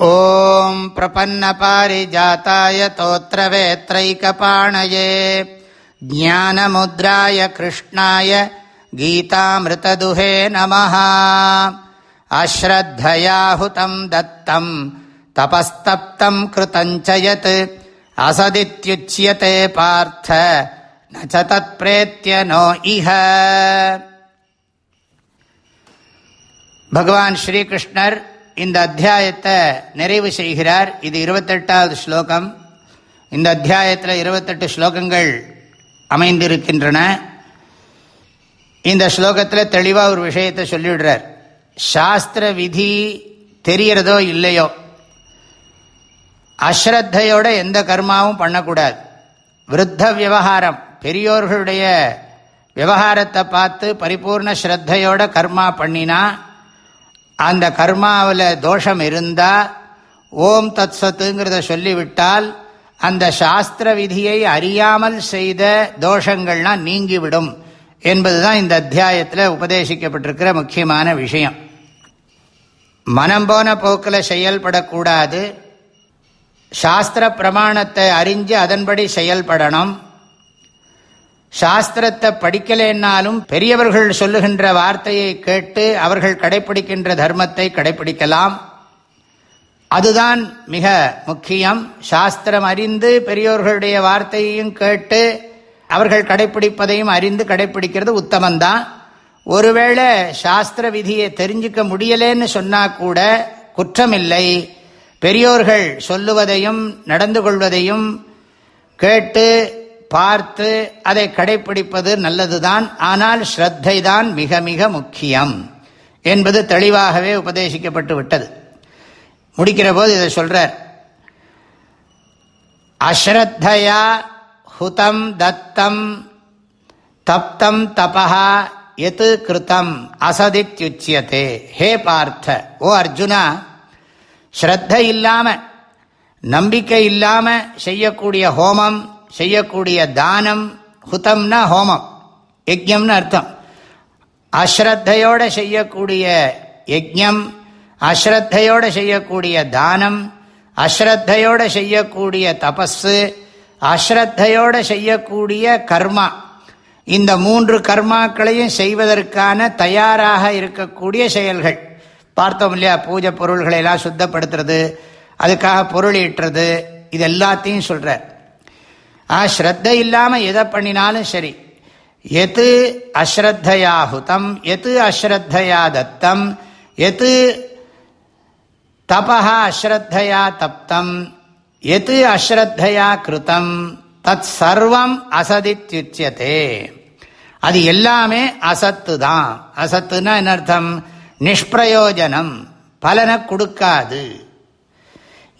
ॐ प्रपन्नपारिजाताय तोत्रवेत्रैकपाणये, ज्ञानमुद्राय कृष्णाय गीतामृतदुहे नमः। अश्रद्धयाहुतम् दत्तम् तपस्तप्तम् कृतम् च यत्, असदित्युच्यते पार्थ, न च तत्प्रेत्य नो इह। இந்த அத்தியாயத்தை நிறைவு செய்கிறார். இது இருபத்தெட்டாவது ஸ்லோகம். இந்த அத்தியாயத்தில் இருபத்தெட்டு ஸ்லோகங்கள் அமைந்திருக்கின்றன. இந்த ஸ்லோகத்தில் தெளிவாக ஒரு விஷயத்தை சொல்லிவிடுறார். சாஸ்திர விதி தெரிகிறதோ இல்லையோ? அஸ்ரத்தையோட எந்த கர்மாவும் பண்ணக்கூடாது. விருத்த விவகாரம். பெரியோர்களுடைய விவகாரத்தை பார்த்து பரிபூர்ண ஸ்ரத்தையோட கர்மா பண்ணினா அந்த கர்மாவில் தோஷம் இருந்தால் ஓம் தத் சத்துங்கிறத சொல்லிவிட்டால் அந்த சாஸ்திர விதியை அறியாமல் செய்த தோஷங்கள்லாம் நீங்கிவிடும் என்பதுதான் இந்த அத்தியாயத்தில் உபதேசிக்கப்பட்டிருக்கிற முக்கியமான விஷயம். மனம் போன போக்கில் செயல்படக்கூடாது. சாஸ்திர பிரமாணத்தை அறிஞ்சு அதன்படி செயல்படணும். சாஸ்திரத்தை படிக்கலேன்னாலும் பெரியவர்கள் சொல்லுகின்ற வார்த்தையை கேட்டு அவர்கள் கடைபிடிக்கின்ற தர்மத்தை கடைபிடிக்கலாம். அதுதான் மிக முக்கியம். சாஸ்திரம் அறிந்து பெரியோர்களுடைய வார்த்தையையும் கேட்டு அவர்கள் கடைபிடிப்பதையும் அறிந்து கடைபிடிக்கிறது உத்தமந்தான் ஒருவேளை சாஸ்திர விதியை தெரிஞ்சுக்க முடியலேன்னு சொன்னா கூட குற்றமில்லை. பெரியோர்கள் சொல்லுவதையும் நடந்து கொள்வதையும் கேட்டு பார்த்து அதை கடைபிடிப்பது நல்லதுதான் ஆனால் ஸ்ரத்தை தான் மிக மிக முக்கியம் என்பது தெளிவாகவே உபதேசிக்கப்பட்டு விட்டது. முடிக்கிற போது இதை சொல்றார். அஸ்ரத்தையா ஹுதம் தத்தம் தப்தம் தபா எது கிருத்தம் அசதித்யுச்சியதே. ஹே பார்த்த ஓ அர்ஜுனா ஸ்ரத்த இல்லாம நம்பிக்கை இல்லாம செய்யக்கூடிய ஹோமம் செய்யக்கூடிய தானம் ஹுதம்னா ஹோமம் யஜ்யம்னு அர்த்தம். அஸ்ரத்தையோட செய்யக்கூடிய யஜ்யம் அஸ்ரத்தையோட செய்யக்கூடிய தானம் அஸ்ரத்தையோட செய்யக்கூடிய தபஸு அஸ்ரத்தையோட செய்யக்கூடிய கர்மா. இந்த மூன்று கர்மாக்களையும் செய்வதற்கான தயாராக இருக்கக்கூடிய செயல்கள். பார்த்தோம் இல்லையா பூஜை பொருள்களை எல்லாம் சுத்தப்படுத்துறது அதுக்காக பொருள் ஈட்டுறது இது எல்லாத்தையும் சொல்கிறார் ஆ ஸ்ரத்த இல்லாமல் எதை பண்ணினாலும் சரி. எது அஸ்ரத்தையா ஹுதம் எது அஸ்ரத்தையா தத்தம் எது தபா அஸ்ரத்தையா தப்தம் எது அஸ்ரத்தையா கிருத்தம் தத் சர்வம் அசதித்யுச்சியதே அது எல்லாமே அசத்து தான் அசத்துன்னா என்ன அர்த்தம்? நிஷ்பிரயோஜனம். பலனை கொடுக்காது.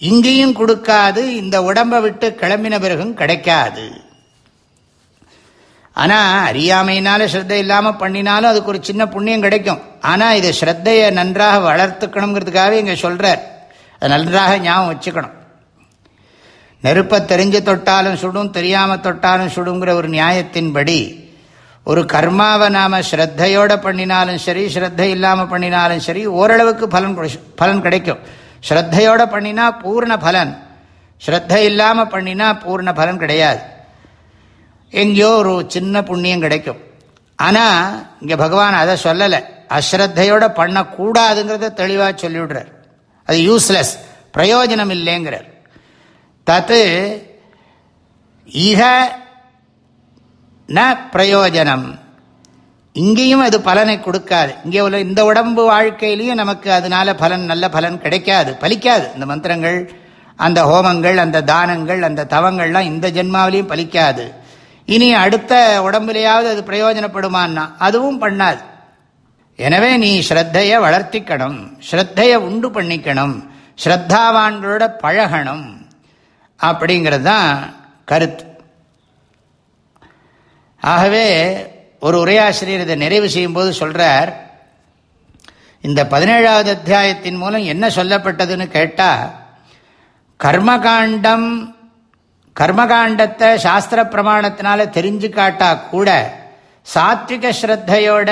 இங்கேயும் கொடுக்காது இந்த உடம்பை விட்டு கிளம்பின பிறகும் கிடைக்காது. ஆனால் அறியாமையினால ஸ்ரத்தை இல்லாமல் பண்ணினாலும் அதுக்கு ஒரு சின்ன புண்ணியம் கிடைக்கும். ஆனால் இது ஸ்ரத்தையை நன்றாக வளர்த்துக்கணுங்கிறதுக்காகவே இங்கே சொல்கிறார் அதை நன்றாக ஞாபகம் வச்சுக்கணும். நெருப்பை தெரிஞ்சு தொட்டாலும் சுடும் தெரியாமல் தொட்டாலும் சுடுங்கிற ஒரு நியாயத்தின்படி ஒரு கர்மாவை நாம் ஸ்ரத்தையோடு பண்ணினாலும் சரி ஸ்ரத்தை இல்லாமல் பண்ணினாலும் சரி ஓரளவுக்கு பலன் பலன் கிடைக்கும். ஸ்ரத்தையோட பண்ணினா பூர்ண பலன். ஸ்ரத்த இல்லாமல் பண்ணினா பூர்ண பலன் கிடையாது. எங்கேயோ ஒரு சின்ன புண்ணியம் கிடைக்கும். ஆனால் இங்கே பகவான் அதை சொல்லலை. அஸ்ரத்தையோட பண்ணக்கூடாதுங்கிறத தெளிவாக சொல்லிவிடுறார். அது யூஸ்லெஸ் பிரயோஜனம் இல்லைங்கிறார். தத்து இக ந பிரயோஜனம். இங்கேயும் அது பலனை கொடுக்காது. இங்கே உள்ள இந்த உடம்பு வாழ்க்கையிலையும் நமக்கு அதனால பலன் நல்ல பலன் கிடைக்காது பலிக்காது. இந்த மந்திரங்கள் அந்த ஹோமங்கள் அந்த தானங்கள் அந்த தவங்கள்லாம் இந்த ஜென்மாவிலையும் பலிக்காது. இனி அடுத்த உடம்புலையாவது அது பிரயோஜனப்படுமான்னா அதுவும் பண்ணாது. எனவே நீ ஸ்ரத்தைய வளர்த்திக்கணும் ஸ்ரத்தைய உண்டு பண்ணிக்கணும் ஸ்ரத்தாவான்களோட பழகணும் அப்படிங்கிறது தான் கருத்து. ஆகவே ஒரு உரையாசிரியர் இதை நிறைவு செய்யும் போது சொல்றார் இந்த பதினேழாவது அத்தியாயத்தின் மூலம் என்ன சொல்லப்பட்டதுன்னு கேட்டால் கர்மகாண்டம் கர்மகாண்டத்தை சாஸ்திர பிரமாணத்தினால தெரிஞ்சு காட்டா கூட சாத்விக ஸ்ரத்தையோட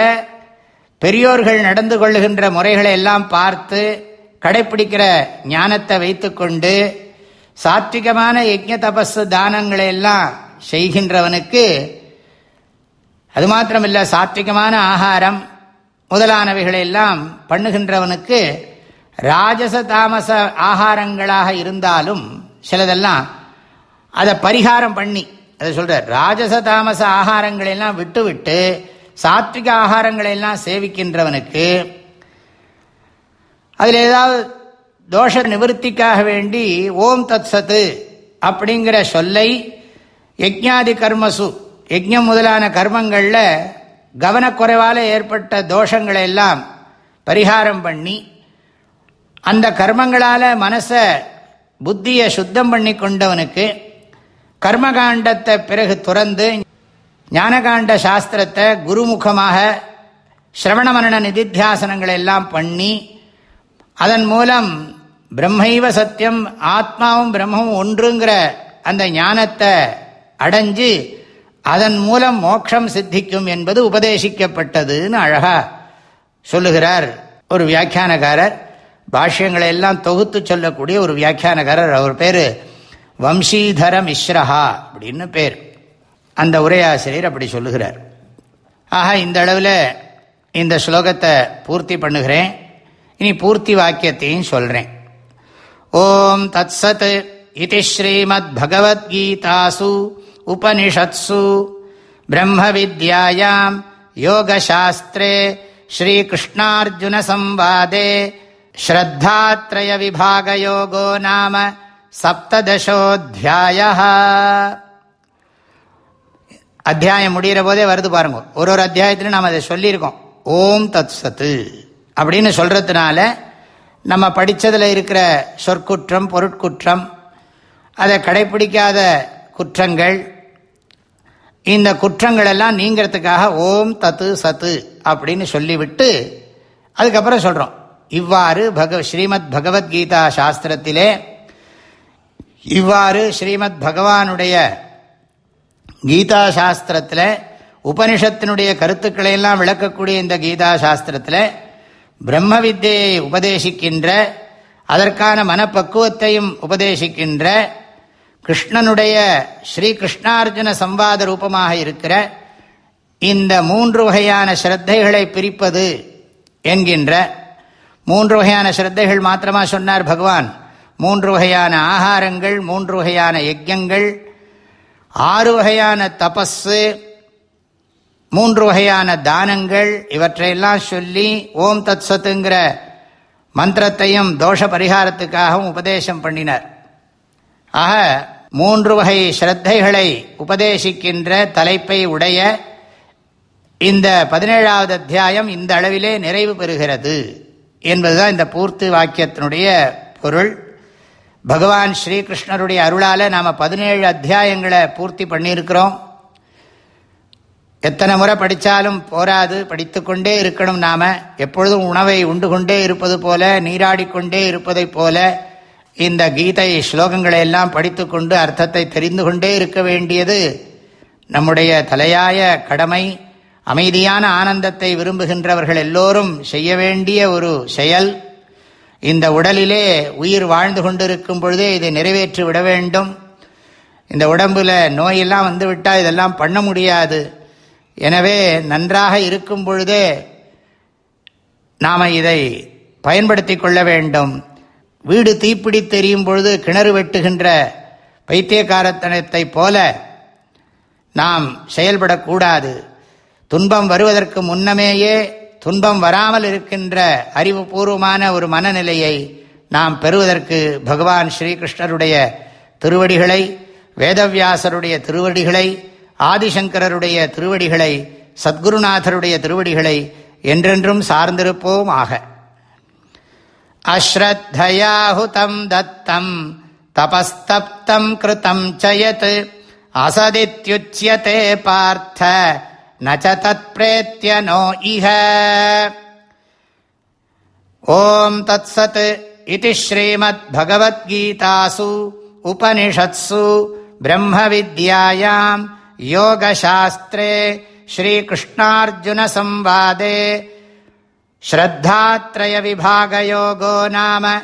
பெரியோர்கள் நடந்து கொள்ளுகின்ற முறைகளை எல்லாம் பார்த்து கடைப்பிடிக்கிற ஞானத்தை வைத்துக்கொண்டு சாத்விகமான யஜ்ய தபஸ் தானங்களை எல்லாம் செய்கின்றவனுக்கு அது மாத்திரமில்லை சாத்விகமான ஆகாரம் முதலானவைகளை எல்லாம் பண்ணுகின்றவனுக்கு ராஜச தாமச ஆகாரங்களாக இருந்தாலும் சிலதெல்லாம் அதை பரிகாரம் பண்ணி அதை சொல்கிறார் ராஜச தாமச ஆகாரங்களெல்லாம் விட்டுவிட்டு சாத்விக ஆகாரங்களெல்லாம் சேவிக்கின்றவனுக்கு அதில் ஏதாவது தோஷ நிவர்த்திக்காக வேண்டி ஓம் தத் சத்து அப்படிங்கிற சொல்லை யஜ்ஞாதி கர்மசு யஜ்யம் முதலான கர்மங்களில் கவனக்குறைவால் ஏற்பட்ட தோஷங்களை எல்லாம் பரிகாரம் பண்ணி அந்த கர்மங்களால் மனசை புத்தியை சுத்தம் பண்ணி கொண்டவனுக்கு கர்மகாண்டத்தை பிறகு துறந்து ஞானகாண்ட சாஸ்திரத்தை குருமுகமாக சிரவண மரண நிதித்தியாசனங்களை எல்லாம் பண்ணி அதன் மூலம் பிரம்மைவ சத்தியம் ஆத்மாவும் பிரம்மமும் ஒன்றுங்கிற அந்த ஞானத்தை அடைஞ்சு அதன் மூலம் மோட்சம் சித்திக்கும் என்பது உபதேசிக்கப்பட்டதுன்னு அழகா சொல்லுகிறார் ஒரு வியாக்கியானக்காரர். பாஷ்யங்களை எல்லாம் தொகுத்து சொல்லக்கூடிய ஒரு வியாக்கியானக்காரர். அவர் பேர் வம்சீதர மிஸ்ரஹா அப்படின்னு பேர். அந்த உரையாசிரியர் அப்படி சொல்லுகிறார். ஆக இந்த அளவில் இந்த ஸ்லோகத்தை பூர்த்தி பண்ணுகிறேன். இனி பூர்த்தி வாக்கியத்தையும் சொல்கிறேன் ஓம் தத் சத் இது ஸ்ரீமத் பகவத்கீதாசு உபனிஷத்சு பிரம்ம வித்யாயாம் யோகசாஸ்திரே ஸ்ரீகிருஷ்ணார்ஜுன சம்வாதே விபாக யோகோ நாம சப்ததசோத்தியாய அத்தியாயம் முடிகிற போதே வருது பாருங்க. ஒரு ஒரு அத்தியாயத்திலும் நாம் அதை சொல்லியிருக்கோம். ஓம் தத் சத்து அப்படின்னு சொல்கிறதுனால நம்ம படித்ததில் இருக்கிற சொற்குற்றம் பொருட்குற்றம் அதை கடைப்பிடிக்காத குற்றங்கள் இந்த குற்றங்கள் எல்லாம் நீங்கிறதுக்காக ஓம் தத்து சத்து அப்படின்னு சொல்லிவிட்டு அதுக்கப்புறம் சொல்கிறோம் இவ்வாறு பக ஸ்ரீமத் பகவத்கீதா சாஸ்திரத்திலே இவ்வாறு ஸ்ரீமத் பகவானுடைய கீதா சாஸ்திரத்தில் உபனிஷத்தினுடைய கருத்துக்களை எல்லாம் விளக்கக்கூடிய இந்த கீதா சாஸ்திரத்தில் பிரம்ம வித்தியை உபதேசிக்கின்ற அதற்கான மனப்பக்குவத்தையும் உபதேசிக்கின்ற கிருஷ்ணனுடைய ஸ்ரீ கிருஷ்ணார்ஜுன சம்வாத ரூபமாக இருக்கிற இந்த மூன்று வகையான ஸ்ரத்தைகளை பிரிப்பது என்கின்ற மூன்று வகையான ஸ்ரத்தைகள் மாத்திரமா சொன்னார் பகவான். மூன்று வகையான ஆகாரங்கள் மூன்று வகையான யஜ்யங்கள் ஆறு வகையான தபஸு மூன்று வகையான தானங்கள் இவற்றையெல்லாம் சொல்லி ஓம் தத் சத்துங்கிற மந்திரத்தையும் தோஷ பரிகாரத்துக்காகவும் உபதேசம் பண்ணினார். ஆக மூன்று வகை ஸ்ரத்தைகளை உபதேசிக்கின்ற தலைப்பை உடைய இந்த பதினேழாவது அத்தியாயம் இந்த அளவிலே நிறைவு பெறுகிறது என்பதுதான் இந்த பூர்த்தி வாக்கியத்தினுடைய பொருள். பகவான் ஸ்ரீகிருஷ்ணருடைய அருளால் நாம் பதினேழு அத்தியாயங்களை பூர்த்தி பண்ணியிருக்கிறோம். எத்தனை முறை படித்தாலும் போராது படித்து கொண்டே இருக்கணும் நாம். எப்பொழுதும் உணவை உண்டு கொண்டே இருப்பது போல நீராடிக்கொண்டே இருப்பதைப் போல இந்த கீதை ஸ்லோகங்களை எல்லாம் படித்து கொண்டு அர்த்தத்தை தெரிந்து கொண்டே இருக்க வேண்டியது நம்முடைய தலையாய கடமை. அமைதியான ஆனந்தத்தை விரும்புகின்றவர்கள் எல்லோரும் செய்ய வேண்டிய ஒரு செயல். இந்த உடலிலே உயிர் வாழ்ந்து கொண்டிருக்கும் பொழுதே இதை நிறைவேற்றி விட வேண்டும். இந்த உடம்புல நோயெல்லாம் வந்துவிட்டால் இதெல்லாம் பண்ண முடியாது. எனவே நன்றாக இருக்கும் பொழுதே நாம் இதை பயன்படுத்தி கொள்ள வேண்டும். வீடு தீப்பிடி தெரியும் பொழுது கிணறு வெட்டுகின்ற பைத்தியக்காரத்தனத்தை போல நாம் செயல்படக்கூடாது. துன்பம் வருவதற்கு முன்னமேயே துன்பம் வராமல் இருக்கின்ற அறிவுபூர்வமான ஒரு மனநிலையை நாம் பெறுவதற்கு பகவான் ஸ்ரீகிருஷ்ணருடைய திருவடிகளை வேதவியாசருடைய திருவடிகளை ஆதிசங்கரருடைய திருவடிகளை சத்குருநாதருடைய திருவடிகளை என்றென்றும் சார்ந்திருப்போம் ஆக அஸ்ரத்தயாஹுதம் தத்தம் தபஸ்தப்தம் கிருத்தம் சயத் அசதித்யுச்சியதே பார்த்த நச்ச தத் பிரேத்திய நோ இஹ ஓம் தத் சத் இது ஸ்ரீமத் பகவத்கீதாசு உபனிஷத்சு பிரம்ம வித்யாயாம் யோகசாஸ்திரே ஸ்ரீகிருஷ்ணார்ஜுன சம்வாதே விபாகயோகோ நாம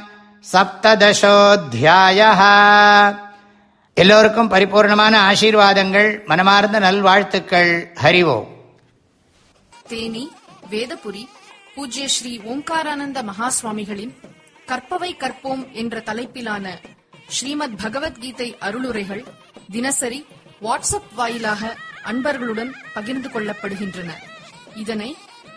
சப்ததசோத்தியாய எல்லோருக்கும் பரிபூர்ணமான ஆசீர்வாதங்கள் மனமார்ந்த நல்வாழ்த்துக்கள். ஹரிவோம் தேனி வேதபுரி பூஜ்ய ஸ்ரீ ஓம்காரானந்த மகாஸ்வாமிகளின் கற்பவை கற்போம் என்ற தலைப்பிலான ஸ்ரீமத் பகவத்கீதை அருளுரைகள் தினசரி வாட்ஸ்அப் வாயிலாக அன்பர்களுடன் பகிர்ந்து கொள்ளப்படுகின்றன. இதனை